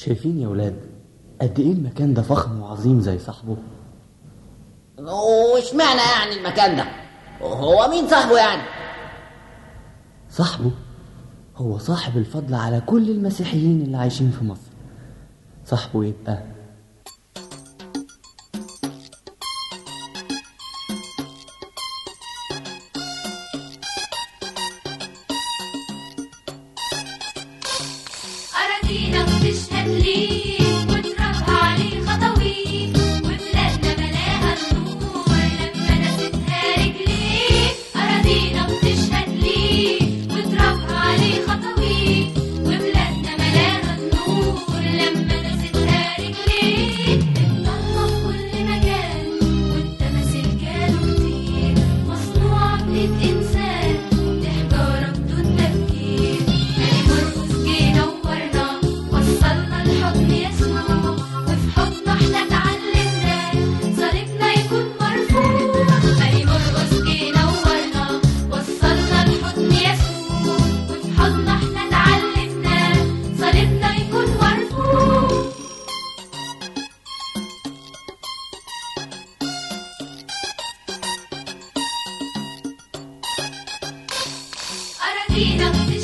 شايفين يا ولاد قد إيه المكان ده فخم وعظيم زي صاحبه؟ واشمعنى يعني المكان ده. هو مين صاحبه يعني؟ صاحبه؟ هو صاحب الفضل على كل المسيحيين اللي عايشين في مصر. صاحبه يبقى أراضينا بتشهد لينا Latina.